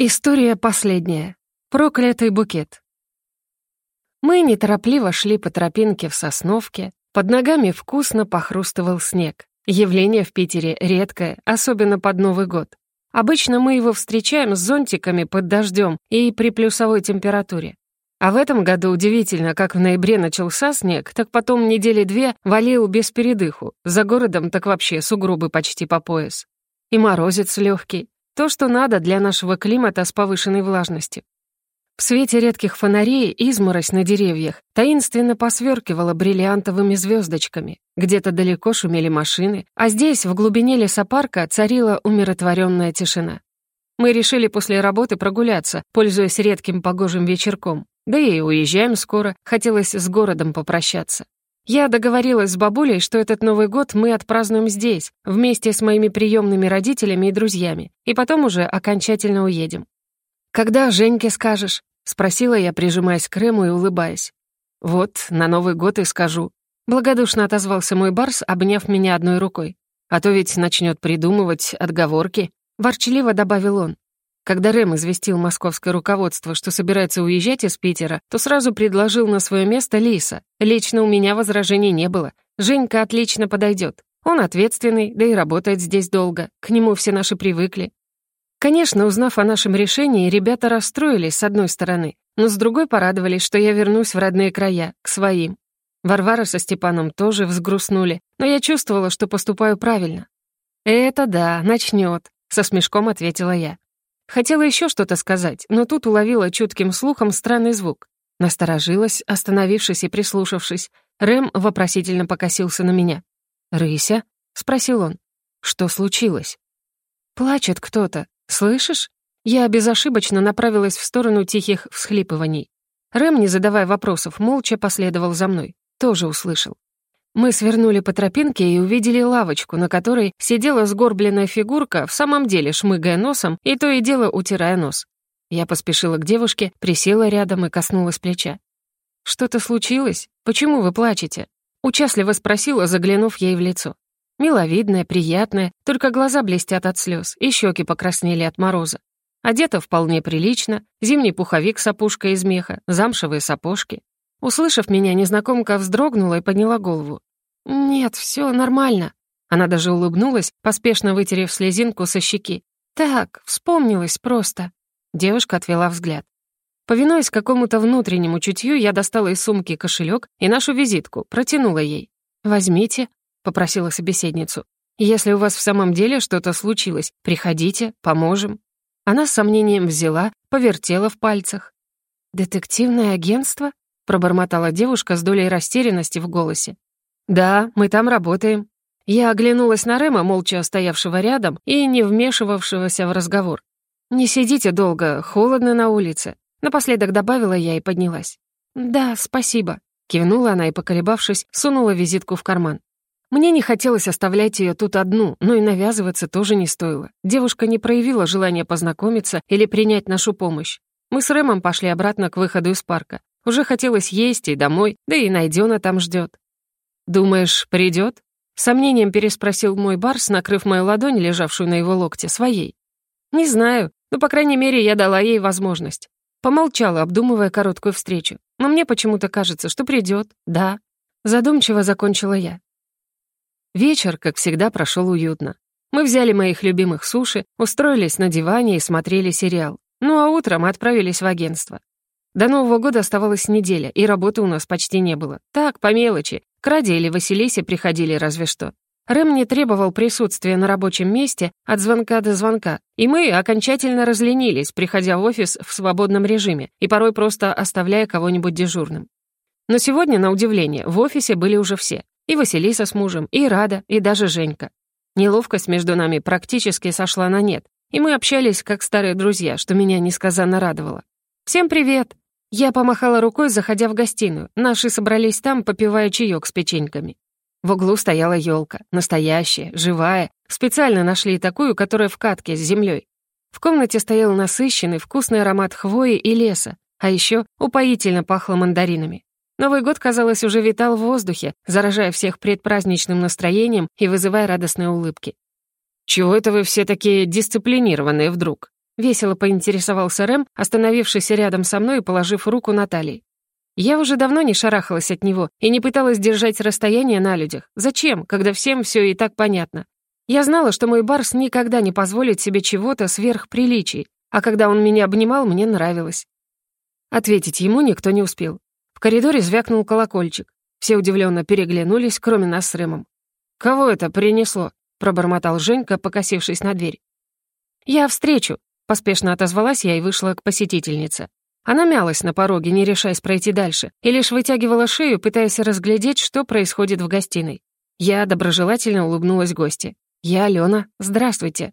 История последняя. Проклятый букет. Мы неторопливо шли по тропинке в Сосновке. Под ногами вкусно похрустывал снег. Явление в Питере редкое, особенно под Новый год. Обычно мы его встречаем с зонтиками под дождем и при плюсовой температуре. А в этом году удивительно, как в ноябре начался снег, так потом недели две валил без передыху. За городом так вообще сугробы почти по пояс. И морозец легкий. То, что надо для нашего климата с повышенной влажностью. В свете редких фонарей изморозь на деревьях таинственно посверкивала бриллиантовыми звездочками. Где-то далеко шумели машины, а здесь, в глубине лесопарка, царила умиротворенная тишина. Мы решили после работы прогуляться, пользуясь редким погожим вечерком. Да и уезжаем скоро, хотелось с городом попрощаться. Я договорилась с бабулей, что этот Новый год мы отпразднуем здесь, вместе с моими приемными родителями и друзьями, и потом уже окончательно уедем. «Когда Женьке скажешь?» — спросила я, прижимаясь к Рэму и улыбаясь. «Вот, на Новый год и скажу». Благодушно отозвался мой барс, обняв меня одной рукой. «А то ведь начнет придумывать отговорки», — ворчливо добавил он. Когда Рэм известил московское руководство, что собирается уезжать из Питера, то сразу предложил на свое место Лиса. Лично у меня возражений не было. Женька отлично подойдет. Он ответственный, да и работает здесь долго. К нему все наши привыкли. Конечно, узнав о нашем решении, ребята расстроились с одной стороны, но с другой порадовались, что я вернусь в родные края, к своим. Варвара со Степаном тоже взгрустнули, но я чувствовала, что поступаю правильно. «Это да, начнет», — со смешком ответила я. Хотела еще что-то сказать, но тут уловила чутким слухом странный звук. Насторожилась, остановившись и прислушавшись. Рэм вопросительно покосился на меня. «Рыся?» — спросил он. «Что случилось?» «Плачет кто-то. Слышишь?» Я безошибочно направилась в сторону тихих всхлипываний. Рэм, не задавая вопросов, молча последовал за мной. Тоже услышал. Мы свернули по тропинке и увидели лавочку, на которой сидела сгорбленная фигурка, в самом деле шмыгая носом и то и дело утирая нос. Я поспешила к девушке, присела рядом и коснулась плеча. «Что-то случилось? Почему вы плачете?» Участливо спросила, заглянув ей в лицо. Миловидная, приятная, только глаза блестят от слез, и щеки покраснели от мороза. Одета вполне прилично, зимний пуховик с опушкой из меха, замшевые сапожки. Услышав меня, незнакомка вздрогнула и подняла голову. «Нет, все нормально». Она даже улыбнулась, поспешно вытерев слезинку со щеки. «Так, вспомнилась просто». Девушка отвела взгляд. Повинуясь какому-то внутреннему чутью, я достала из сумки кошелек и нашу визитку, протянула ей. «Возьмите», — попросила собеседницу. «Если у вас в самом деле что-то случилось, приходите, поможем». Она с сомнением взяла, повертела в пальцах. «Детективное агентство?» пробормотала девушка с долей растерянности в голосе. «Да, мы там работаем». Я оглянулась на Рема, молча стоявшего рядом и не вмешивавшегося в разговор. «Не сидите долго, холодно на улице», — напоследок добавила я и поднялась. «Да, спасибо», — кивнула она и, поколебавшись, сунула визитку в карман. Мне не хотелось оставлять ее тут одну, но и навязываться тоже не стоило. Девушка не проявила желания познакомиться или принять нашу помощь. Мы с Рэмом пошли обратно к выходу из парка. Уже хотелось есть и домой, да и Найдёна там ждет. «Думаешь, придет? Сомнением переспросил мой барс, накрыв мою ладонь, лежавшую на его локте, своей. «Не знаю, но, по крайней мере, я дала ей возможность». Помолчала, обдумывая короткую встречу. Но мне почему-то кажется, что придет. да. Задумчиво закончила я. Вечер, как всегда, прошел уютно. Мы взяли моих любимых суши, устроились на диване и смотрели сериал. Ну а утром отправились в агентство. До Нового года оставалась неделя, и работы у нас почти не было. Так, по мелочи. К Раде или Василисе приходили разве что. Рэм не требовал присутствия на рабочем месте от звонка до звонка, и мы окончательно разленились, приходя в офис в свободном режиме и порой просто оставляя кого-нибудь дежурным. Но сегодня, на удивление, в офисе были уже все. И Василиса с мужем, и Рада, и даже Женька. Неловкость между нами практически сошла на нет, и мы общались как старые друзья, что меня несказанно радовало. «Всем привет!» Я помахала рукой, заходя в гостиную. Наши собрались там, попивая чаек с печеньками. В углу стояла елка, настоящая, живая. Специально нашли такую, которая в катке с землей. В комнате стоял насыщенный, вкусный аромат хвои и леса, а еще упоительно пахло мандаринами. Новый год, казалось, уже витал в воздухе, заражая всех предпраздничным настроением и вызывая радостные улыбки. «Чего это вы все такие дисциплинированные вдруг?» Весело поинтересовался Рэм, остановившись рядом со мной и положив руку на талии. Я уже давно не шарахалась от него и не пыталась держать расстояние на людях. Зачем, когда всем все и так понятно? Я знала, что мой Барс никогда не позволит себе чего-то сверх приличий, а когда он меня обнимал, мне нравилось. Ответить ему никто не успел. В коридоре звякнул колокольчик. Все удивленно переглянулись, кроме нас с Рэмом. «Кого это принесло?» — пробормотал Женька, покосившись на дверь. «Я встречу», — поспешно отозвалась я и вышла к посетительнице. Она мялась на пороге, не решаясь пройти дальше, и лишь вытягивала шею, пытаясь разглядеть, что происходит в гостиной. Я доброжелательно улыбнулась гости. «Я Алена. Здравствуйте».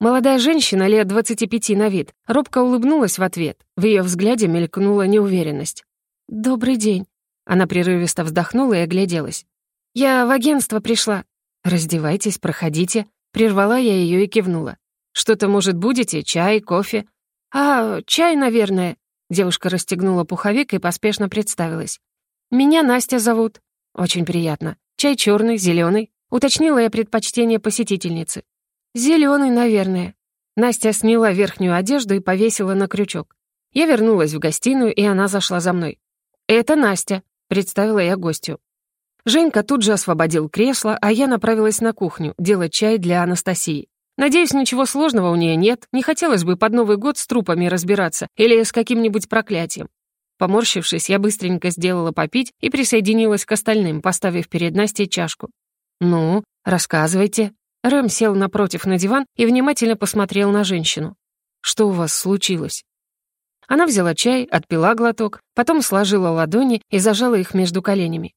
Молодая женщина, лет 25 на вид, робко улыбнулась в ответ. В ее взгляде мелькнула неуверенность. «Добрый день». Она прерывисто вздохнула и огляделась. «Я в агентство пришла». «Раздевайтесь, проходите». Прервала я ее и кивнула. «Что-то, может, будете? Чай, кофе?» «А, чай, наверное». Девушка расстегнула пуховик и поспешно представилась. «Меня Настя зовут». «Очень приятно. Чай черный, зеленый. Уточнила я предпочтение посетительницы. Зеленый, наверное». Настя сняла верхнюю одежду и повесила на крючок. Я вернулась в гостиную, и она зашла за мной. «Это Настя», — представила я гостю. Женька тут же освободил кресло, а я направилась на кухню делать чай для Анастасии. Надеюсь, ничего сложного у нее нет, не хотелось бы под Новый год с трупами разбираться или с каким-нибудь проклятием. Поморщившись, я быстренько сделала попить и присоединилась к остальным, поставив перед Настей чашку. «Ну, рассказывайте». Рэм сел напротив на диван и внимательно посмотрел на женщину. «Что у вас случилось?» Она взяла чай, отпила глоток, потом сложила ладони и зажала их между коленями.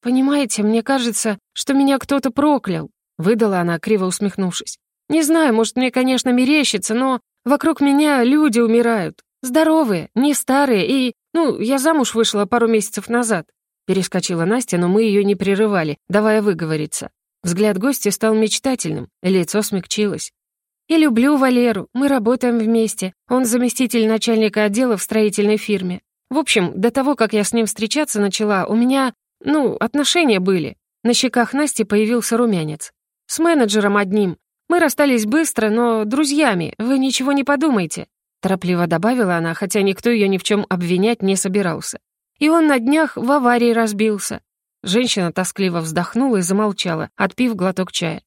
«Понимаете, мне кажется, что меня кто-то проклял», — выдала она, криво усмехнувшись. «Не знаю, может, мне, конечно, мерещится, но вокруг меня люди умирают. Здоровые, не старые и... Ну, я замуж вышла пару месяцев назад». Перескочила Настя, но мы ее не прерывали, давая выговориться. Взгляд гостя стал мечтательным, лицо смягчилось. «Я люблю Валеру, мы работаем вместе. Он заместитель начальника отдела в строительной фирме. В общем, до того, как я с ним встречаться начала, у меня, ну, отношения были. На щеках Насти появился румянец. С менеджером одним. Мы расстались быстро, но друзьями, вы ничего не подумайте. Торопливо добавила она, хотя никто ее ни в чем обвинять не собирался. И он на днях в аварии разбился. Женщина тоскливо вздохнула и замолчала, отпив глоток чая.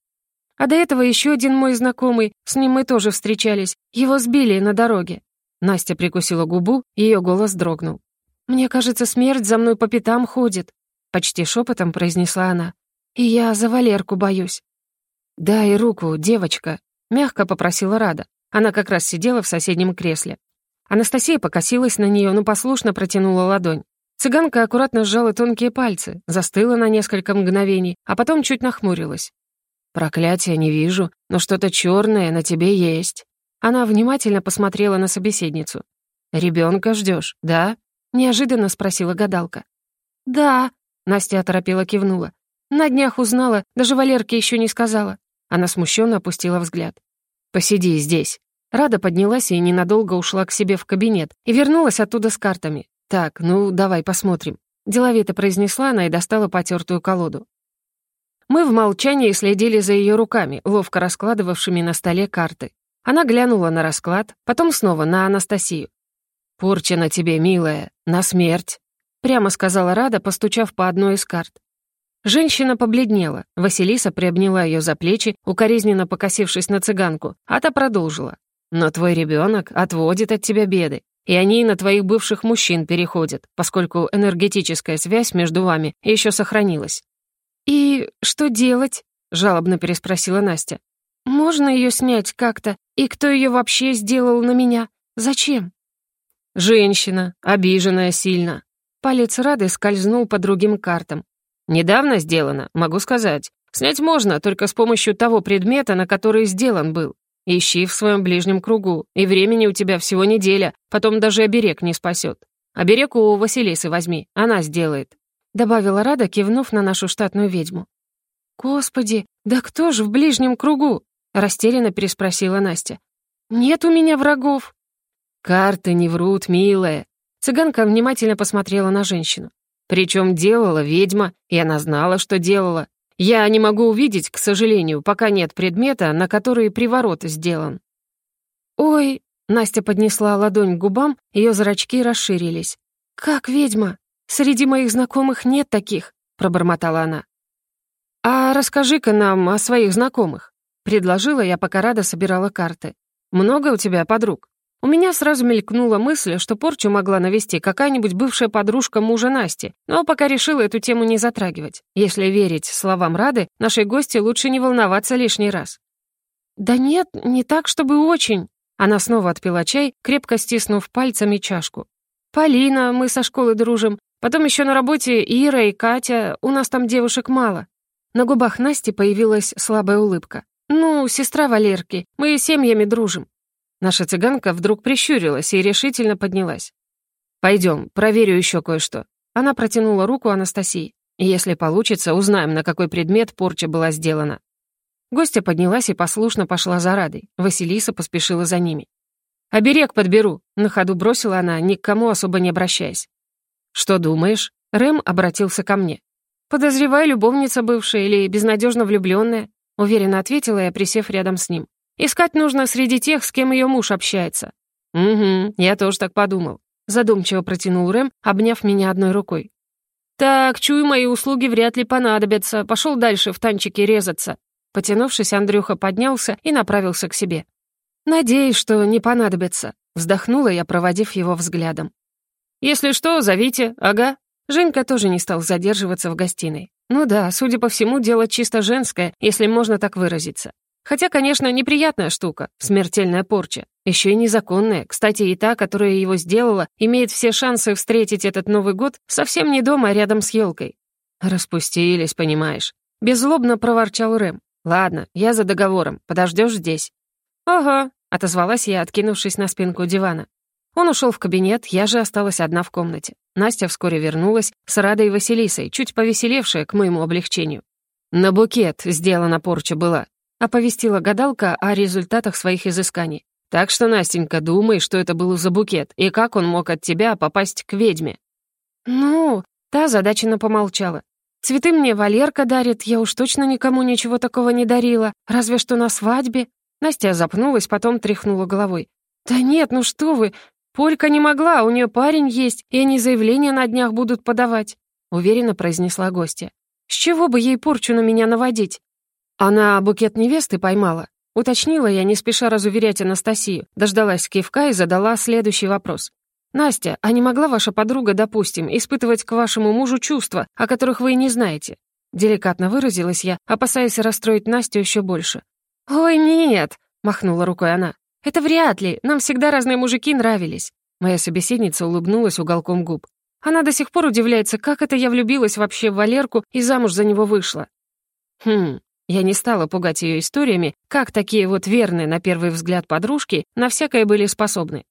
А до этого еще один мой знакомый, с ним мы тоже встречались, его сбили на дороге». Настя прикусила губу, ее голос дрогнул. «Мне кажется, смерть за мной по пятам ходит», — почти шепотом произнесла она. «И я за Валерку боюсь». «Дай руку, девочка», — мягко попросила Рада. Она как раз сидела в соседнем кресле. Анастасия покосилась на нее, но послушно протянула ладонь. Цыганка аккуратно сжала тонкие пальцы, застыла на несколько мгновений, а потом чуть нахмурилась. «Проклятия не вижу, но что-то черное на тебе есть». Она внимательно посмотрела на собеседницу. Ребенка ждешь, да?» — неожиданно спросила гадалка. «Да», — Настя оторопела кивнула. «На днях узнала, даже Валерке еще не сказала». Она смущенно опустила взгляд. «Посиди здесь». Рада поднялась и ненадолго ушла к себе в кабинет и вернулась оттуда с картами. «Так, ну, давай посмотрим». Деловито произнесла она и достала потертую колоду. Мы в молчании следили за ее руками, ловко раскладывавшими на столе карты. Она глянула на расклад, потом снова на Анастасию. «Порча на тебе, милая, на смерть», — прямо сказала Рада, постучав по одной из карт. Женщина побледнела. Василиса приобняла ее за плечи, укоризненно покосившись на цыганку, а та продолжила. «Но твой ребенок отводит от тебя беды, и они на твоих бывших мужчин переходят, поскольку энергетическая связь между вами еще сохранилась. «И что делать?» — жалобно переспросила Настя. «Можно ее снять как-то? И кто ее вообще сделал на меня? Зачем?» «Женщина, обиженная сильно». Палец Рады скользнул по другим картам. «Недавно сделано, могу сказать. Снять можно только с помощью того предмета, на который сделан был. Ищи в своем ближнем кругу, и времени у тебя всего неделя, потом даже оберег не спасет. Оберег у Василисы возьми, она сделает. — добавила Рада, кивнув на нашу штатную ведьму. «Господи, да кто же в ближнем кругу?» — растерянно переспросила Настя. «Нет у меня врагов». «Карты не врут, милая». Цыганка внимательно посмотрела на женщину. Причем делала ведьма, и она знала, что делала. Я не могу увидеть, к сожалению, пока нет предмета, на который приворот сделан. «Ой», Настя поднесла ладонь к губам, ее зрачки расширились. «Как ведьма? Среди моих знакомых нет таких», — пробормотала она. «А расскажи-ка нам о своих знакомых», — предложила я, пока Рада собирала карты. «Много у тебя подруг?» У меня сразу мелькнула мысль, что порчу могла навести какая-нибудь бывшая подружка мужа Насти, но пока решила эту тему не затрагивать. Если верить словам Рады, нашей гости лучше не волноваться лишний раз. «Да нет, не так, чтобы очень». Она снова отпила чай, крепко стиснув пальцами чашку. «Полина, мы со школы дружим. Потом еще на работе Ира и Катя, у нас там девушек мало». На губах Насти появилась слабая улыбка. «Ну, сестра Валерки, мы семьями дружим». Наша цыганка вдруг прищурилась и решительно поднялась. «Пойдем, проверю еще кое-что». Она протянула руку Анастасии. «Если получится, узнаем, на какой предмет порча была сделана». Гостья поднялась и послушно пошла за Радой. Василиса поспешила за ними. «Оберег подберу», — на ходу бросила она, ни к кому особо не обращаясь. «Что думаешь?» — Рэм обратился ко мне. «Подозреваю, любовница бывшая или безнадежно влюбленная», — уверенно ответила я, присев рядом с ним. Искать нужно среди тех, с кем ее муж общается». «Угу, я тоже так подумал», — задумчиво протянул Рэм, обняв меня одной рукой. «Так, чую, мои услуги вряд ли понадобятся. Пошел дальше в танчике резаться». Потянувшись, Андрюха поднялся и направился к себе. «Надеюсь, что не понадобится», — вздохнула я, проводив его взглядом. «Если что, зовите, ага». Женька тоже не стал задерживаться в гостиной. Ну да, судя по всему, дело чисто женское, если можно так выразиться. Хотя, конечно, неприятная штука, смертельная порча. Еще и незаконная. Кстати, и та, которая его сделала, имеет все шансы встретить этот Новый год совсем не дома, а рядом с елкой. «Распустились, понимаешь». Беззлобно проворчал Рэм. «Ладно, я за договором. Подождешь здесь». «Ага», — отозвалась я, откинувшись на спинку дивана. Он ушел в кабинет, я же осталась одна в комнате. Настя вскоре вернулась с Радой и Василисой, чуть повеселевшая к моему облегчению. На букет сделана порча была оповестила гадалка о результатах своих изысканий. «Так что, Настенька, думай, что это был за букет, и как он мог от тебя попасть к ведьме». «Ну...» — та задаченно помолчала. «Цветы мне Валерка дарит, я уж точно никому ничего такого не дарила, разве что на свадьбе». Настя запнулась, потом тряхнула головой. «Да нет, ну что вы, Полька не могла, у нее парень есть, и они заявление на днях будут подавать», — уверенно произнесла гостья. «С чего бы ей порчу на меня наводить? Она букет невесты поймала. Уточнила я, не спеша разуверять Анастасию, дождалась кивка и задала следующий вопрос. «Настя, а не могла ваша подруга, допустим, испытывать к вашему мужу чувства, о которых вы не знаете?» Деликатно выразилась я, опасаясь расстроить Настю еще больше. «Ой, нет!» — махнула рукой она. «Это вряд ли. Нам всегда разные мужики нравились». Моя собеседница улыбнулась уголком губ. Она до сих пор удивляется, как это я влюбилась вообще в Валерку и замуж за него вышла. «Хм, я не стала пугать ее историями, как такие вот верные на первый взгляд подружки на всякое были способны.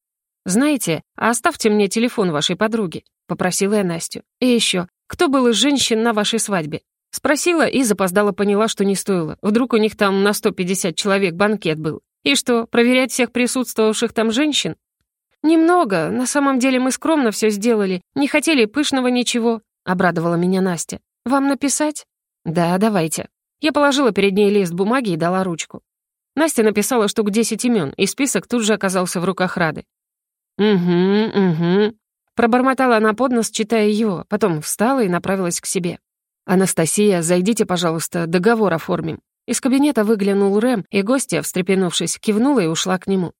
«Знаете, а оставьте мне телефон вашей подруги», — попросила я Настю. «И еще, кто был из женщин на вашей свадьбе?» Спросила и запоздала поняла, что не стоило. Вдруг у них там на 150 человек банкет был. И что, проверять всех присутствовавших там женщин? «Немного. На самом деле мы скромно все сделали. Не хотели пышного ничего», — обрадовала меня Настя. «Вам написать?» «Да, давайте». Я положила перед ней лист бумаги и дала ручку. Настя написала штук десять имен, и список тут же оказался в руках Рады. «Угу, угу», — пробормотала она под нос, читая его, потом встала и направилась к себе. «Анастасия, зайдите, пожалуйста, договор оформим». Из кабинета выглянул Рэм, и гостья, встрепенувшись, кивнула и ушла к нему.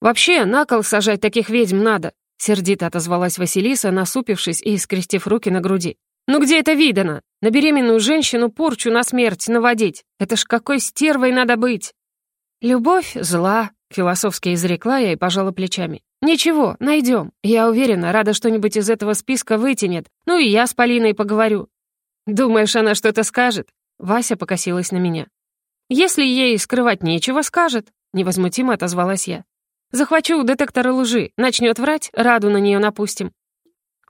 «Вообще, на кол сажать таких ведьм надо», — сердито отозвалась Василиса, насупившись и скрестив руки на груди. «Ну где это видано? На беременную женщину порчу на смерть наводить? Это ж какой стервой надо быть!» «Любовь зла», — философски изрекла я и пожала плечами. «Ничего, найдем. Я уверена, Рада что-нибудь из этого списка вытянет. Ну и я с Полиной поговорю». «Думаешь, она что-то скажет?» Вася покосилась на меня. «Если ей скрывать нечего, скажет», — невозмутимо отозвалась я. «Захвачу детектора лжи. Начнет врать, Раду на нее напустим.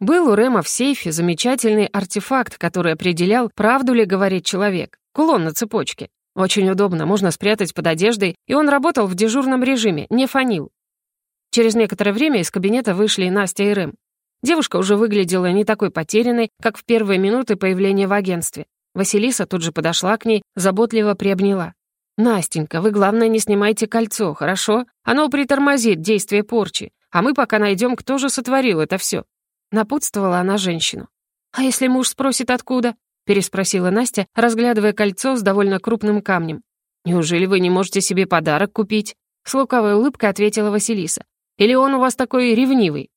Был у Рема в сейфе замечательный артефакт, который определял, правду ли говорит человек. Кулон на цепочке. Очень удобно, можно спрятать под одеждой, и он работал в дежурном режиме, не фонил. Через некоторое время из кабинета вышли Настя и Рэм. Девушка уже выглядела не такой потерянной, как в первые минуты появления в агентстве. Василиса тут же подошла к ней, заботливо приобняла. «Настенька, вы, главное, не снимайте кольцо, хорошо? Оно притормозит действие порчи, а мы пока найдем, кто же сотворил это все. Напутствовала она женщину. «А если муж спросит, откуда?» — переспросила Настя, разглядывая кольцо с довольно крупным камнем. «Неужели вы не можете себе подарок купить?» С лукавой улыбкой ответила Василиса. «Или он у вас такой ревнивый?»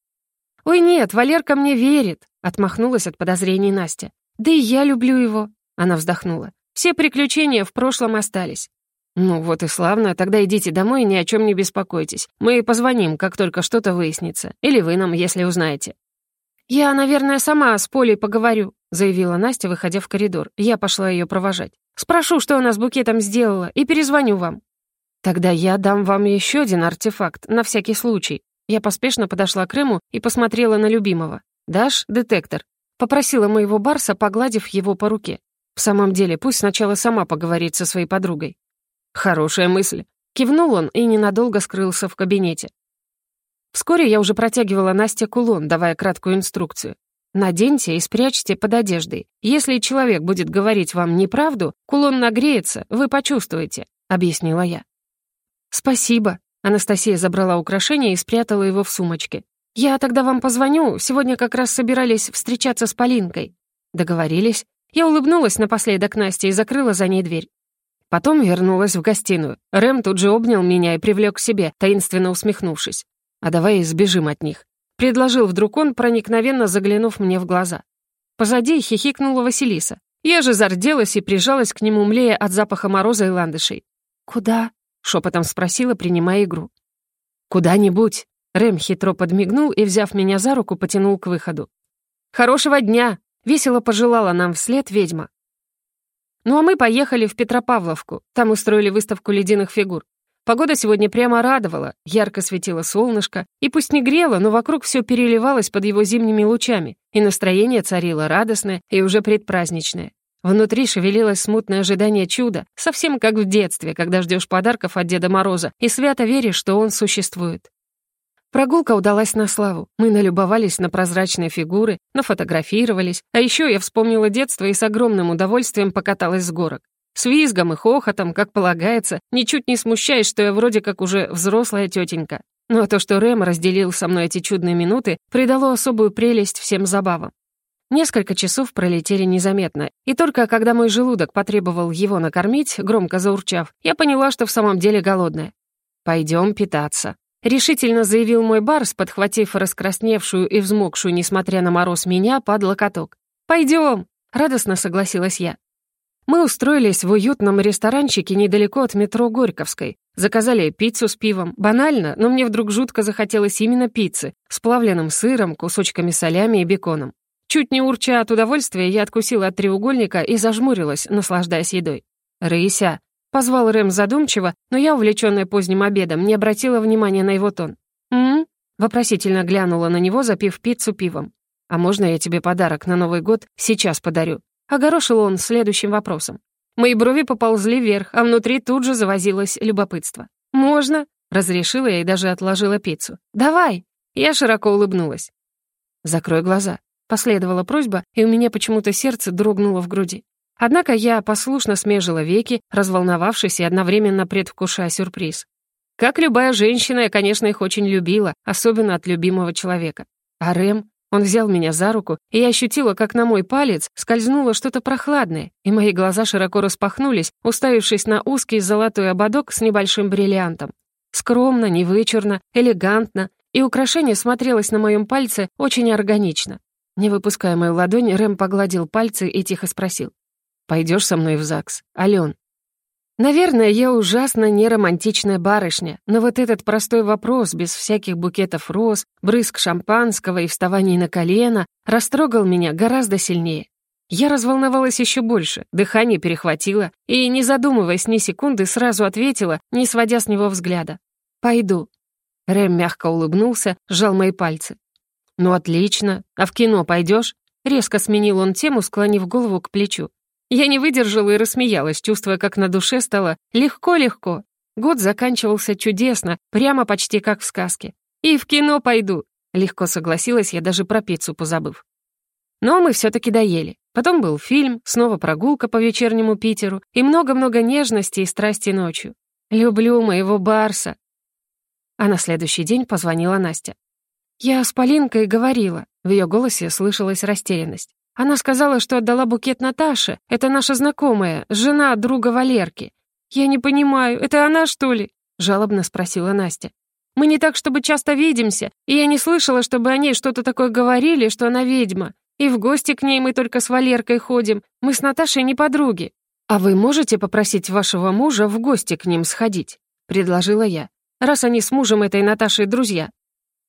«Ой, нет, Валерка мне верит», — отмахнулась от подозрений Настя. «Да и я люблю его», — она вздохнула. «Все приключения в прошлом остались. «Ну вот и славно, тогда идите домой и ни о чем не беспокойтесь. Мы позвоним, как только что-то выяснится. Или вы нам, если узнаете». «Я, наверное, сама с Полей поговорю», — заявила Настя, выходя в коридор. Я пошла ее провожать. «Спрошу, что она с букетом сделала, и перезвоню вам». «Тогда я дам вам еще один артефакт, на всякий случай». Я поспешно подошла к Рэму и посмотрела на любимого. «Дашь детектор?» Попросила моего Барса, погладив его по руке. В самом деле, пусть сначала сама поговорит со своей подругой. «Хорошая мысль». Кивнул он и ненадолго скрылся в кабинете. Вскоре я уже протягивала Насте кулон, давая краткую инструкцию. «Наденьте и спрячьте под одеждой. Если человек будет говорить вам неправду, кулон нагреется, вы почувствуете», — объяснила я. «Спасибо», — Анастасия забрала украшение и спрятала его в сумочке. «Я тогда вам позвоню, сегодня как раз собирались встречаться с Полинкой». Договорились. Я улыбнулась напоследок Насте и закрыла за ней дверь. Потом вернулась в гостиную. Рэм тут же обнял меня и привлек к себе, таинственно усмехнувшись. «А давай сбежим от них», — предложил вдруг он, проникновенно заглянув мне в глаза. Позади хихикнула Василиса. Я же зарделась и прижалась к нему, млея от запаха мороза и ландышей. «Куда?» — шепотом спросила, принимая игру. «Куда-нибудь». Рэм хитро подмигнул и, взяв меня за руку, потянул к выходу. «Хорошего дня!» — весело пожелала нам вслед ведьма. Ну а мы поехали в Петропавловку. Там устроили выставку ледяных фигур. Погода сегодня прямо радовала, ярко светило солнышко, и пусть не грело, но вокруг все переливалось под его зимними лучами, и настроение царило радостное и уже предпраздничное. Внутри шевелилось смутное ожидание чуда, совсем как в детстве, когда ждешь подарков от Деда Мороза и свято веришь, что он существует. Прогулка удалась на славу. Мы налюбовались на прозрачные фигуры, нафотографировались, а еще я вспомнила детство и с огромным удовольствием покаталась с горок. С визгом и хохотом, как полагается, ничуть не смущаясь, что я вроде как уже взрослая тетенька. Но то, что Рэм разделил со мной эти чудные минуты, придало особую прелесть всем забавам. Несколько часов пролетели незаметно, и только когда мой желудок потребовал его накормить, громко заурчав, я поняла, что в самом деле голодная. «Пойдем питаться», решительно заявил мой барс, подхватив раскрасневшую и взмокшую, несмотря на мороз, меня под локоток. «Пойдем!» — радостно согласилась я. Мы устроились в уютном ресторанчике недалеко от метро Горьковской. Заказали пиццу с пивом. Банально, но мне вдруг жутко захотелось именно пиццы с плавленным сыром, кусочками солями и беконом. Чуть не урча от удовольствия, я откусила от треугольника и зажмурилась, наслаждаясь едой. «Рыся!» Позвал Рэм задумчиво, но я, увлечённая поздним обедом, не обратила внимания на его тон. «М?», -м Вопросительно глянула на него, запив пиццу пивом. «А можно я тебе подарок на Новый год сейчас подарю?» Огорошил он следующим вопросом. Мои брови поползли вверх, а внутри тут же завозилось любопытство. «Можно?» — разрешила я и даже отложила пиццу. «Давай!» Я широко улыбнулась. «Закрой глаза», — последовала просьба, и у меня почему-то сердце дрогнуло в груди. Однако я послушно смежила веки, разволновавшись и одновременно предвкушая сюрприз. Как любая женщина, я, конечно, их очень любила, особенно от любимого человека. А Рэм, он взял меня за руку, и я ощутила, как на мой палец скользнуло что-то прохладное, и мои глаза широко распахнулись, уставившись на узкий золотой ободок с небольшим бриллиантом. Скромно, невычурно, элегантно, и украшение смотрелось на моем пальце очень органично. Не выпуская мою ладонь, Рэм погладил пальцы и тихо спросил. Пойдешь со мной в ЗАГС, Ален?» Наверное, я ужасно неромантичная барышня, но вот этот простой вопрос, без всяких букетов роз, брызг шампанского и вставаний на колено, растрогал меня гораздо сильнее. Я разволновалась еще больше, дыхание перехватило и, не задумываясь ни секунды, сразу ответила, не сводя с него взгляда. «Пойду». Рэм мягко улыбнулся, сжал мои пальцы. «Ну, отлично. А в кино пойдешь? Резко сменил он тему, склонив голову к плечу. Я не выдержала и рассмеялась, чувствуя, как на душе стало легко-легко. Год заканчивался чудесно, прямо почти как в сказке. «И в кино пойду», — легко согласилась я, даже про пиццу позабыв. Но мы все таки доели. Потом был фильм, снова прогулка по вечернему Питеру и много-много нежности и страсти ночью. Люблю моего Барса. А на следующий день позвонила Настя. Я с Полинкой говорила. В ее голосе слышалась растерянность. Она сказала, что отдала букет Наташе. Это наша знакомая, жена друга Валерки. «Я не понимаю, это она, что ли?» — жалобно спросила Настя. «Мы не так, чтобы часто видимся, и я не слышала, чтобы о ней что-то такое говорили, что она ведьма. И в гости к ней мы только с Валеркой ходим. Мы с Наташей не подруги. А вы можете попросить вашего мужа в гости к ним сходить?» — предложила я. «Раз они с мужем этой Наташей друзья».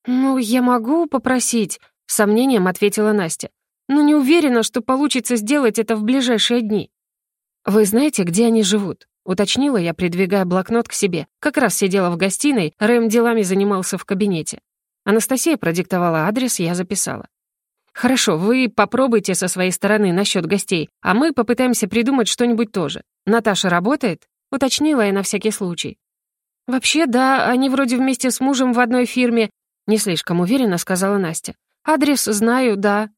«Ну, я могу попросить», — с сомнением ответила Настя. «Но не уверена, что получится сделать это в ближайшие дни». «Вы знаете, где они живут?» — уточнила я, придвигая блокнот к себе. Как раз сидела в гостиной, Рэм делами занимался в кабинете. Анастасия продиктовала адрес, я записала. «Хорошо, вы попробуйте со своей стороны насчет гостей, а мы попытаемся придумать что-нибудь тоже. Наташа работает?» — уточнила я на всякий случай. «Вообще, да, они вроде вместе с мужем в одной фирме», — не слишком уверенно сказала Настя. «Адрес знаю, да».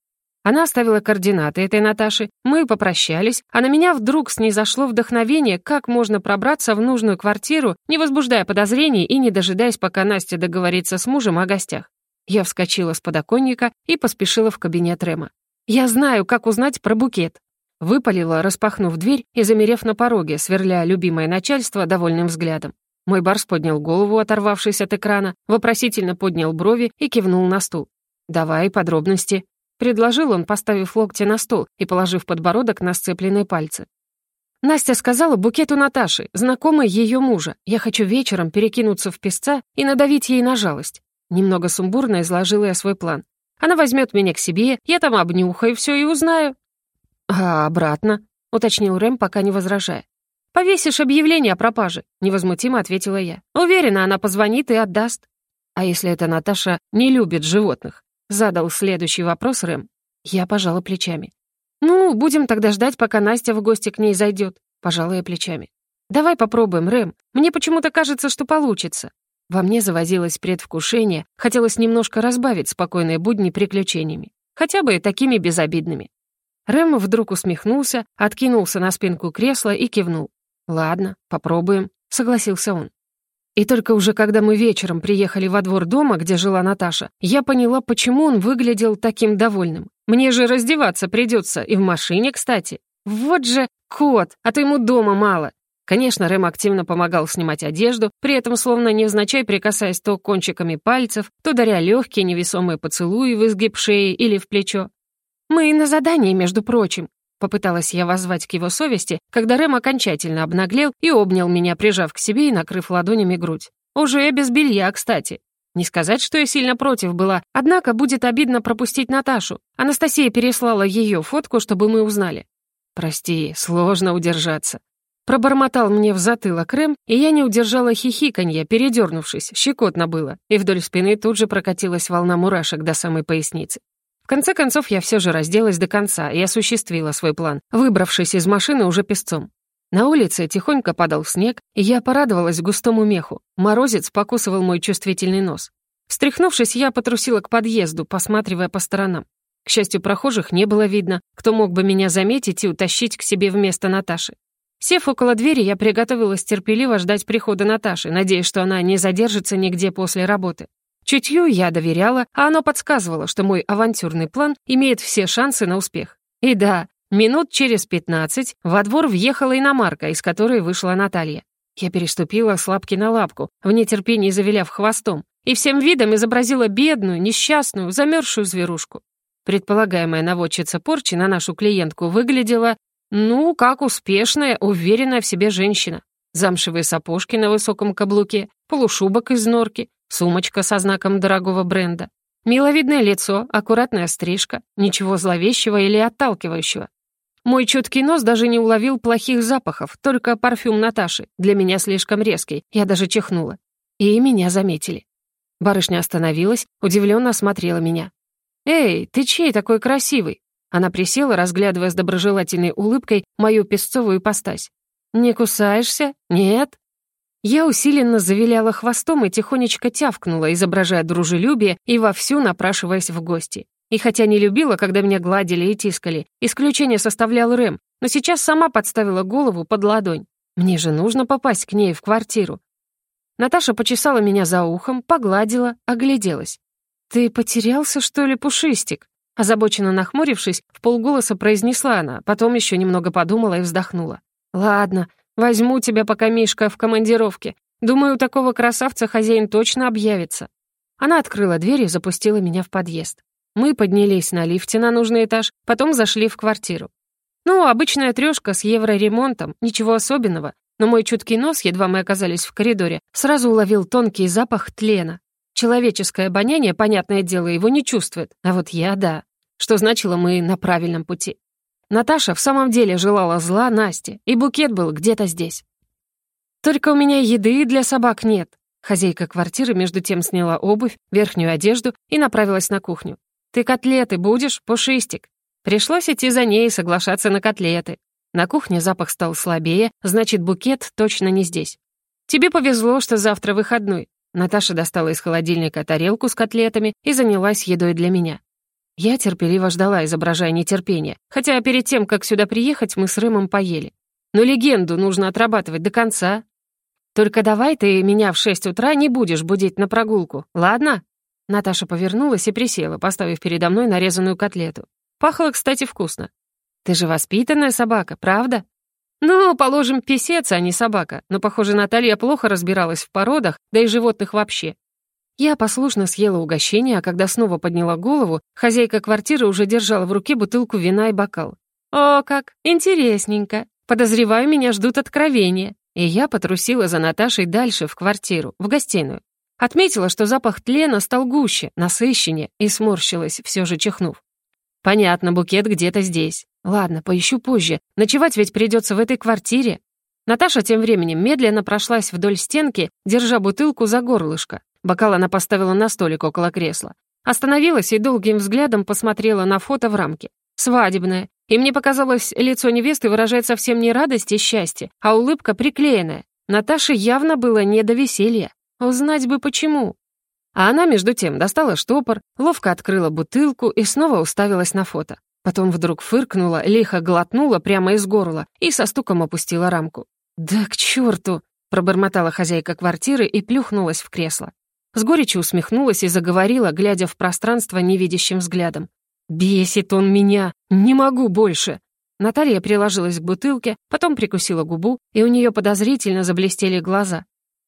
Она оставила координаты этой Наташи, мы попрощались, а на меня вдруг снизошло вдохновение, как можно пробраться в нужную квартиру, не возбуждая подозрений и не дожидаясь, пока Настя договорится с мужем о гостях. Я вскочила с подоконника и поспешила в кабинет Рема. «Я знаю, как узнать про букет». Выпалила, распахнув дверь и замерев на пороге, сверля любимое начальство довольным взглядом. Мой барс поднял голову, оторвавшись от экрана, вопросительно поднял брови и кивнул на стул. «Давай подробности», — предложил он, поставив локти на стол и положив подбородок на сцепленные пальцы. Настя сказала букету Наташи, знакомой ее мужа. Я хочу вечером перекинуться в песца и надавить ей на жалость. Немного сумбурно изложила я свой план. Она возьмет меня к себе, я там обнюхаю все и узнаю. «А обратно?» — уточнил Рэм, пока не возражая. «Повесишь объявление о пропаже», — невозмутимо ответила я. «Уверена, она позвонит и отдаст». «А если эта Наташа не любит животных?» — задал следующий вопрос Рэм. Я пожала плечами. «Ну, будем тогда ждать, пока Настя в гости к ней зайдет», — пожала я плечами. «Давай попробуем, Рэм. Мне почему-то кажется, что получится». Во мне завозилось предвкушение, хотелось немножко разбавить спокойные будни приключениями, хотя бы такими безобидными. Рэм вдруг усмехнулся, откинулся на спинку кресла и кивнул. «Ладно, попробуем», — согласился он. И только уже когда мы вечером приехали во двор дома, где жила Наташа, я поняла, почему он выглядел таким довольным. Мне же раздеваться придется, и в машине, кстати. Вот же кот, а то ему дома мало. Конечно, Рэм активно помогал снимать одежду, при этом словно невзначай прикасаясь то кончиками пальцев, то даря легкие невесомые поцелуи в изгиб шеи или в плечо. «Мы на задании, между прочим», — попыталась я воззвать к его совести, когда Рэм окончательно обнаглел и обнял меня, прижав к себе и накрыв ладонями грудь. Уже без белья, кстати. Не сказать, что я сильно против была, однако будет обидно пропустить Наташу. Анастасия переслала ее фотку, чтобы мы узнали. «Прости, сложно удержаться», Пробормотал мне в затылок Рэм, и я не удержала хихиканья, передернувшись, щекотно было, и вдоль спины тут же прокатилась волна мурашек до самой поясницы. Конце концов, я все же разделась до конца и осуществила свой план, выбравшись из машины уже песцом. На улице тихонько падал снег, и я порадовалась густому меху. Морозец покусывал мой чувствительный нос. Встряхнувшись, я потрусила к подъезду, посматривая по сторонам. К счастью, прохожих не было видно, кто мог бы меня заметить и утащить к себе вместо Наташи. Сев около двери, я приготовилась терпеливо ждать прихода Наташи, надеясь, что она не задержится нигде после работы. Чутью я доверяла, а оно подсказывало, что мой авантюрный план имеет все шансы на успех. И да, минут через пятнадцать во двор въехала иномарка, из которой вышла Наталья. Я переступила с лапки на лапку, в нетерпении завиляв хвостом, и всем видом изобразила бедную, несчастную, замерзшую зверушку. Предполагаемая наводчица порчи на нашу клиентку выглядела ну, как успешная, уверенная в себе женщина. Замшевые сапожки на высоком каблуке, полушубок из норки, сумочка со знаком дорогого бренда. Миловидное лицо, аккуратная стрижка, ничего зловещего или отталкивающего. Мой чуткий нос даже не уловил плохих запахов, только парфюм Наташи, для меня слишком резкий, я даже чихнула. И меня заметили. Барышня остановилась, удивленно осмотрела меня. «Эй, ты чей такой красивый?» Она присела, разглядывая с доброжелательной улыбкой мою песцовую постась. «Не кусаешься? Нет?» Я усиленно завиляла хвостом и тихонечко тявкнула, изображая дружелюбие и вовсю напрашиваясь в гости. И хотя не любила, когда меня гладили и тискали, исключение составлял Рэм, но сейчас сама подставила голову под ладонь. Мне же нужно попасть к ней в квартиру. Наташа почесала меня за ухом, погладила, огляделась. «Ты потерялся, что ли, Пушистик?» Озабоченно нахмурившись, в полголоса произнесла она, потом еще немного подумала и вздохнула. «Ладно, возьму тебя, пока Мишка в командировке. Думаю, у такого красавца хозяин точно объявится». Она открыла дверь и запустила меня в подъезд. Мы поднялись на лифте на нужный этаж, потом зашли в квартиру. Ну, обычная трёшка с евроремонтом, ничего особенного, но мой чуткий нос, едва мы оказались в коридоре, сразу уловил тонкий запах тлена. Человеческое обоняние, понятное дело, его не чувствует, а вот я — да. Что значило, мы на правильном пути. Наташа в самом деле желала зла Насте, и букет был где-то здесь. «Только у меня еды для собак нет». Хозяйка квартиры между тем сняла обувь, верхнюю одежду и направилась на кухню. «Ты котлеты будешь, пушистик?» Пришлось идти за ней и соглашаться на котлеты. На кухне запах стал слабее, значит, букет точно не здесь. «Тебе повезло, что завтра выходной». Наташа достала из холодильника тарелку с котлетами и занялась едой для меня. Я терпеливо ждала, изображая нетерпение, хотя перед тем, как сюда приехать, мы с Рымом поели. Но легенду нужно отрабатывать до конца. Только давай ты меня в шесть утра не будешь будить на прогулку, ладно?» Наташа повернулась и присела, поставив передо мной нарезанную котлету. Пахло, кстати, вкусно. Ты же воспитанная собака, правда? Ну, положим, писец, а не собака. Но, похоже, Наталья плохо разбиралась в породах, да и животных вообще. Я послушно съела угощение, а когда снова подняла голову, хозяйка квартиры уже держала в руке бутылку вина и бокал. «О, как! Интересненько! Подозреваю, меня ждут откровения». И я потрусила за Наташей дальше, в квартиру, в гостиную. Отметила, что запах тлена стал гуще, насыщеннее, и сморщилась, все же чихнув. Понятно, букет где-то здесь. Ладно, поищу позже. Ночевать ведь придется в этой квартире. Наташа тем временем медленно прошлась вдоль стенки, держа бутылку за горлышко. Бокал она поставила на столик около кресла. Остановилась и долгим взглядом посмотрела на фото в рамке. Свадебное. И мне показалось, лицо невесты выражает совсем не радость и счастье, а улыбка приклеенная. Наташе явно было не до веселья. Узнать бы почему. А она, между тем, достала штопор, ловко открыла бутылку и снова уставилась на фото. Потом вдруг фыркнула, лихо глотнула прямо из горла и со стуком опустила рамку. «Да к черту!» — пробормотала хозяйка квартиры и плюхнулась в кресло. С горечью усмехнулась и заговорила, глядя в пространство невидящим взглядом. «Бесит он меня! Не могу больше!» Наталья приложилась к бутылке, потом прикусила губу, и у нее подозрительно заблестели глаза.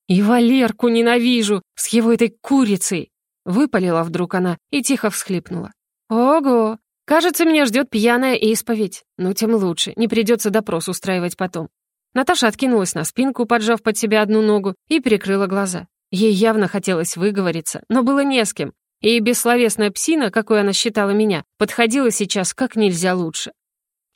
«И Валерку ненавижу с его этой курицей!» Выпалила вдруг она и тихо всхлипнула. «Ого! Кажется, меня ждет пьяная исповедь. Ну, тем лучше, не придется допрос устраивать потом». Наташа откинулась на спинку, поджав под себя одну ногу, и прикрыла глаза. Ей явно хотелось выговориться, но было не с кем, и бессловесная псина, какой она считала меня, подходила сейчас как нельзя лучше.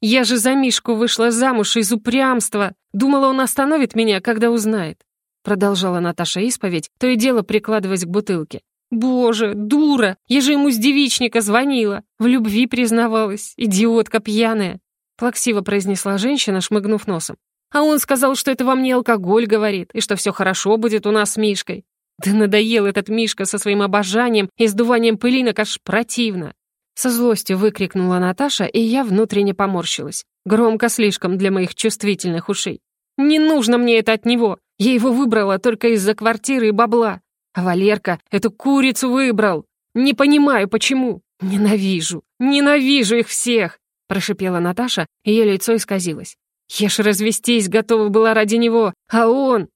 «Я же за Мишку вышла замуж из упрямства! Думала, он остановит меня, когда узнает. Продолжала Наташа исповедь, то и дело прикладываясь к бутылке. «Боже, дура! Я же ему с девичника звонила! В любви признавалась, идиотка пьяная!» Плаксиво произнесла женщина, шмыгнув носом. «А он сказал, что это во мне алкоголь говорит, и что все хорошо будет у нас с Мишкой. Да надоел этот Мишка со своим обожанием и сдуванием пылинок, аж противно!» Со злостью выкрикнула Наташа, и я внутренне поморщилась. Громко слишком для моих чувствительных ушей. «Не нужно мне это от него! Я его выбрала только из-за квартиры и бабла. А Валерка эту курицу выбрал. Не понимаю, почему. Ненавижу, ненавижу их всех!» Прошипела Наташа, ее лицо исказилось. «Я ж развестись готова была ради него, а он...»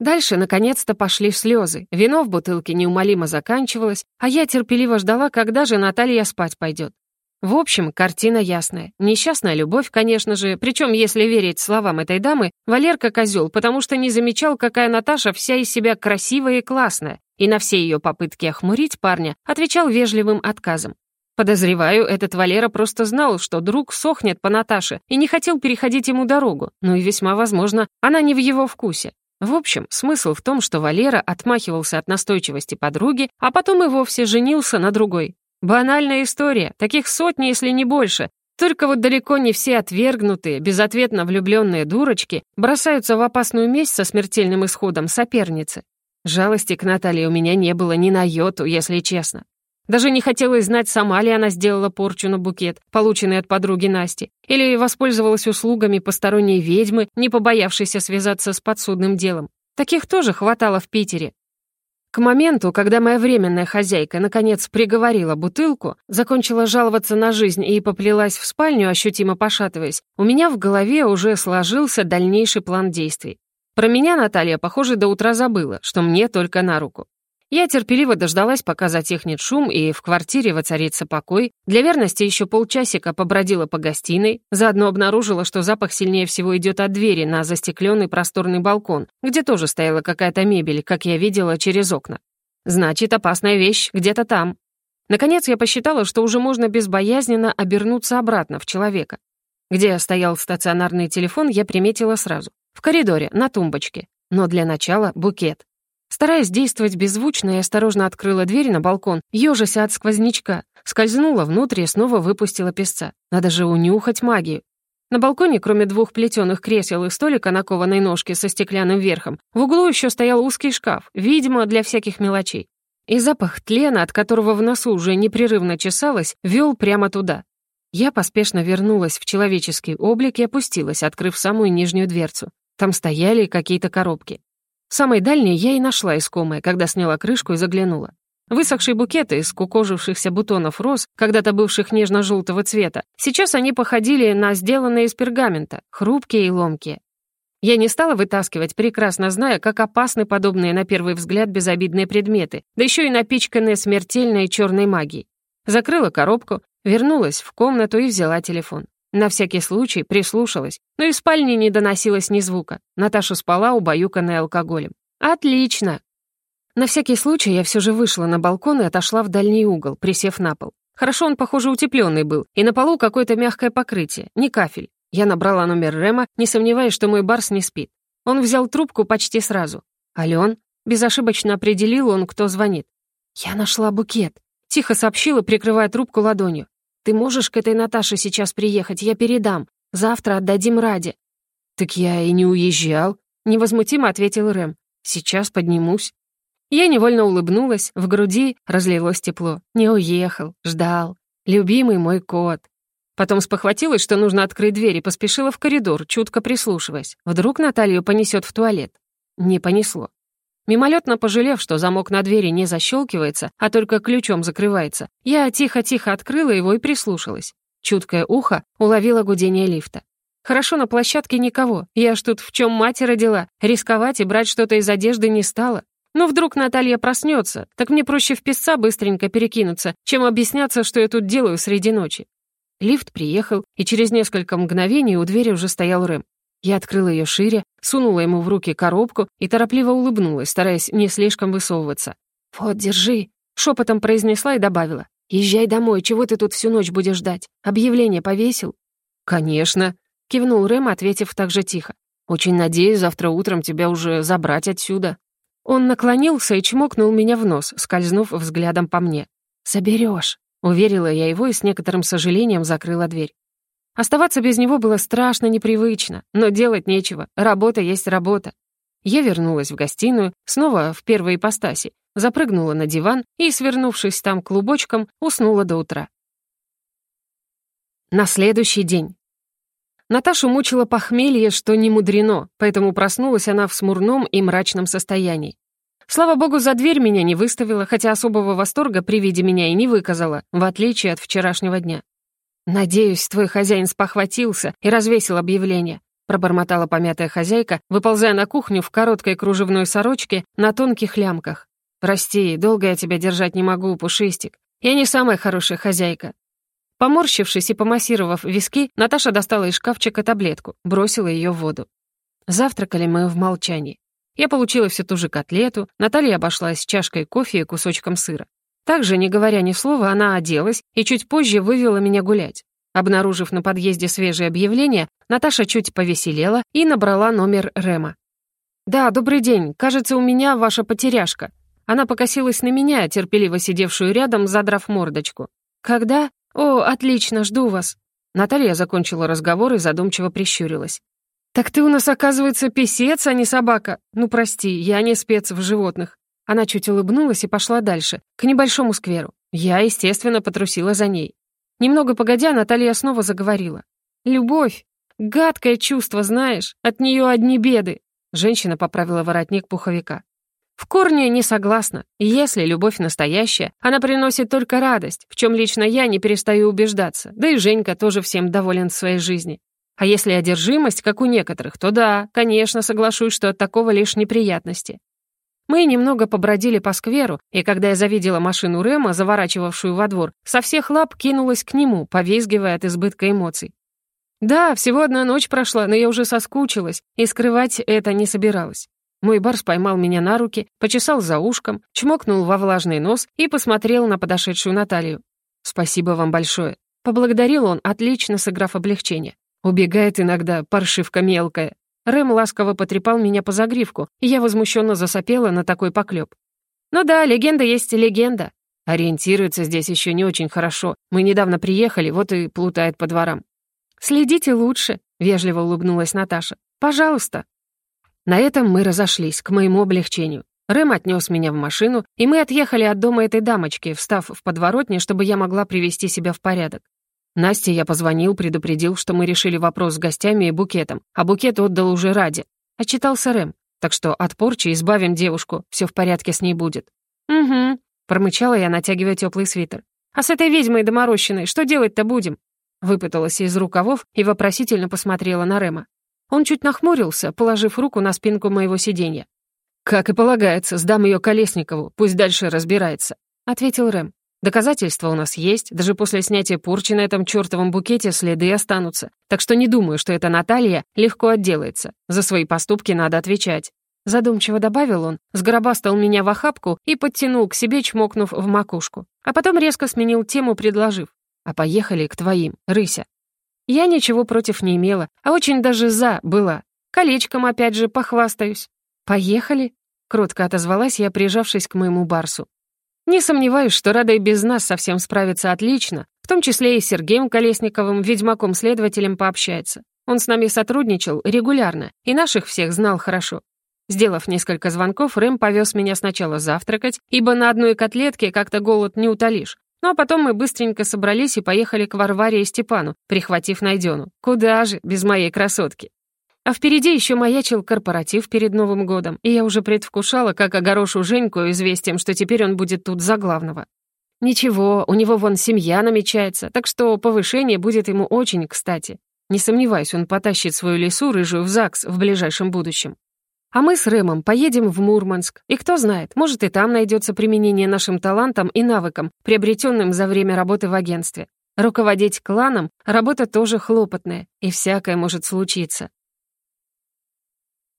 Дальше, наконец-то, пошли слезы. Вино в бутылке неумолимо заканчивалось, а я терпеливо ждала, когда же Наталья спать пойдет. В общем, картина ясная. Несчастная любовь, конечно же, причем, если верить словам этой дамы, Валерка козел, потому что не замечал, какая Наташа вся из себя красивая и классная, и на все ее попытки охмурить парня отвечал вежливым отказом. Подозреваю, этот Валера просто знал, что друг сохнет по Наташе и не хотел переходить ему дорогу, ну и весьма возможно, она не в его вкусе. В общем, смысл в том, что Валера отмахивался от настойчивости подруги, а потом и вовсе женился на другой, Банальная история, таких сотни, если не больше. Только вот далеко не все отвергнутые, безответно влюбленные дурочки бросаются в опасную месть со смертельным исходом соперницы. Жалости к Наталье у меня не было ни на йоту, если честно. Даже не хотелось знать, сама ли она сделала порчу на букет, полученный от подруги Насти, или воспользовалась услугами посторонней ведьмы, не побоявшейся связаться с подсудным делом. Таких тоже хватало в Питере. К моменту, когда моя временная хозяйка наконец приговорила бутылку, закончила жаловаться на жизнь и поплелась в спальню, ощутимо пошатываясь, у меня в голове уже сложился дальнейший план действий. Про меня Наталья, похоже, до утра забыла, что мне только на руку. Я терпеливо дождалась, пока затихнет шум и в квартире воцарится покой. Для верности еще полчасика побродила по гостиной, заодно обнаружила, что запах сильнее всего идет от двери на застекленный просторный балкон, где тоже стояла какая-то мебель, как я видела через окна. Значит, опасная вещь где-то там. Наконец я посчитала, что уже можно безбоязненно обернуться обратно в человека. Где стоял стационарный телефон, я приметила сразу. В коридоре, на тумбочке. Но для начала букет. Стараясь действовать беззвучно, я осторожно открыла дверь на балкон, ёжася от сквознячка, скользнула внутрь и снова выпустила песца. Надо же унюхать магию. На балконе, кроме двух плетеных кресел и столика на кованой ножке со стеклянным верхом, в углу еще стоял узкий шкаф, видимо, для всяких мелочей. И запах тлена, от которого в носу уже непрерывно чесалось, вел прямо туда. Я поспешно вернулась в человеческий облик и опустилась, открыв самую нижнюю дверцу. Там стояли какие-то коробки. Самой дальней я и нашла искомое, когда сняла крышку и заглянула. Высохшие букеты из кукожившихся бутонов роз, когда-то бывших нежно-желтого цвета, сейчас они походили на сделанные из пергамента, хрупкие и ломкие. Я не стала вытаскивать, прекрасно зная, как опасны подобные на первый взгляд безобидные предметы, да еще и напичканные смертельной черной магией. Закрыла коробку, вернулась в комнату и взяла телефон. На всякий случай прислушалась, но из спальни не доносилось ни звука. Наташа спала, убаюканная алкоголем. «Отлично!» На всякий случай я все же вышла на балкон и отошла в дальний угол, присев на пол. Хорошо он, похоже, утепленный был, и на полу какое-то мягкое покрытие, не кафель. Я набрала номер Рема, не сомневаясь, что мой барс не спит. Он взял трубку почти сразу. «Ален?» Безошибочно определил он, кто звонит. «Я нашла букет», — тихо сообщила, прикрывая трубку ладонью. Ты можешь к этой Наташе сейчас приехать, я передам. Завтра отдадим Раде». «Так я и не уезжал», — невозмутимо ответил Рэм. «Сейчас поднимусь». Я невольно улыбнулась, в груди разлилось тепло. Не уехал, ждал. Любимый мой кот. Потом спохватилась, что нужно открыть дверь и поспешила в коридор, чутко прислушиваясь. Вдруг Наталью понесет в туалет. Не понесло. Мимолетно пожалев, что замок на двери не защелкивается, а только ключом закрывается, я тихо-тихо открыла его и прислушалась. Чуткое ухо уловило гудение лифта. Хорошо, на площадке никого. Я ж тут в чем мать родила. Рисковать и брать что-то из одежды не стала. Но вдруг Наталья проснется, так мне проще в песца быстренько перекинуться, чем объясняться, что я тут делаю среди ночи. Лифт приехал, и через несколько мгновений у двери уже стоял Рэм. Я открыла ее шире, сунула ему в руки коробку и торопливо улыбнулась, стараясь не слишком высовываться. «Вот, держи», — шепотом произнесла и добавила. «Езжай домой, чего ты тут всю ночь будешь ждать? Объявление повесил?» «Конечно», — кивнул Рэм, ответив так же тихо. «Очень надеюсь завтра утром тебя уже забрать отсюда». Он наклонился и чмокнул меня в нос, скользнув взглядом по мне. «Заберешь», — уверила я его и с некоторым сожалением закрыла дверь. Оставаться без него было страшно непривычно, но делать нечего, работа есть работа. Я вернулась в гостиную, снова в первой ипостаси, запрыгнула на диван и, свернувшись там клубочком, уснула до утра. На следующий день. Наташу мучила похмелье, что не мудрено, поэтому проснулась она в смурном и мрачном состоянии. Слава богу, за дверь меня не выставила, хотя особого восторга при виде меня и не выказала, в отличие от вчерашнего дня. «Надеюсь, твой хозяин спохватился и развесил объявление», пробормотала помятая хозяйка, выползая на кухню в короткой кружевной сорочке на тонких лямках. «Прости, долго я тебя держать не могу, Пушистик. Я не самая хорошая хозяйка». Поморщившись и помассировав виски, Наташа достала из шкафчика таблетку, бросила ее в воду. Завтракали мы в молчании. Я получила всю ту же котлету, Наталья обошлась чашкой кофе и кусочком сыра. Также, не говоря ни слова, она оделась и чуть позже вывела меня гулять. Обнаружив на подъезде свежее объявление, Наташа чуть повеселела и набрала номер Рема. «Да, добрый день. Кажется, у меня ваша потеряшка». Она покосилась на меня, терпеливо сидевшую рядом, задрав мордочку. «Когда? О, отлично, жду вас». Наталья закончила разговор и задумчиво прищурилась. «Так ты у нас, оказывается, писец, а не собака. Ну, прости, я не спец в животных. Она чуть улыбнулась и пошла дальше, к небольшому скверу. Я, естественно, потрусила за ней. Немного погодя, Наталья снова заговорила. «Любовь! Гадкое чувство, знаешь, от нее одни беды!» Женщина поправила воротник пуховика. В корне не согласна. Если любовь настоящая, она приносит только радость, в чем лично я не перестаю убеждаться, да и Женька тоже всем доволен в своей жизни. А если одержимость, как у некоторых, то да, конечно, соглашусь, что от такого лишь неприятности. Мы немного побродили по скверу, и когда я завидела машину Рема, заворачивавшую во двор, со всех лап кинулась к нему, повизгивая от избытка эмоций. Да, всего одна ночь прошла, но я уже соскучилась, и скрывать это не собиралась. Мой барс поймал меня на руки, почесал за ушком, чмокнул во влажный нос и посмотрел на подошедшую Наталью. «Спасибо вам большое». Поблагодарил он, отлично сыграв облегчение. Убегает иногда паршивка мелкая. Рэм ласково потрепал меня по загривку, и я возмущенно засопела на такой поклеп. «Ну да, легенда есть легенда. Ориентируется здесь еще не очень хорошо. Мы недавно приехали, вот и плутает по дворам». «Следите лучше», — вежливо улыбнулась Наташа. «Пожалуйста». На этом мы разошлись, к моему облегчению. Рэм отнес меня в машину, и мы отъехали от дома этой дамочки, встав в подворотне, чтобы я могла привести себя в порядок. Насте я позвонил, предупредил, что мы решили вопрос с гостями и букетом, а букет отдал уже ради. Отчитался Рэм. Так что от порчи избавим девушку, все в порядке с ней будет. «Угу», — промычала я, натягивая теплый свитер. «А с этой ведьмой доморощенной что делать-то будем?» Выпыталась из рукавов и вопросительно посмотрела на Рэма. Он чуть нахмурился, положив руку на спинку моего сиденья. «Как и полагается, сдам ее Колесникову, пусть дальше разбирается», — ответил Рэм. «Доказательства у нас есть, даже после снятия порчи на этом чертовом букете следы останутся, так что не думаю, что эта Наталья легко отделается. За свои поступки надо отвечать». Задумчиво добавил он, сгробастал меня в охапку и подтянул к себе, чмокнув в макушку. А потом резко сменил тему, предложив. «А поехали к твоим, Рыся». Я ничего против не имела, а очень даже «за» была. Колечком опять же похвастаюсь. «Поехали?» — кротко отозвалась я, прижавшись к моему барсу. Не сомневаюсь, что Рада и без нас совсем справится отлично, в том числе и с Сергеем Колесниковым, ведьмаком-следователем, пообщается. Он с нами сотрудничал регулярно и наших всех знал хорошо. Сделав несколько звонков, Рэм повез меня сначала завтракать, ибо на одной котлетке как-то голод не утолишь, ну а потом мы быстренько собрались и поехали к Варваре и Степану, прихватив Найдену. Куда же, без моей красотки. А впереди еще маячил корпоратив перед Новым годом, и я уже предвкушала, как огорошу Женьку известием, что теперь он будет тут за главного. Ничего, у него вон семья намечается, так что повышение будет ему очень кстати. Не сомневаюсь, он потащит свою лесу рыжую в ЗАГС в ближайшем будущем. А мы с Рэмом поедем в Мурманск, и кто знает, может и там найдется применение нашим талантам и навыкам, приобретенным за время работы в агентстве. Руководить кланом — работа тоже хлопотная, и всякое может случиться.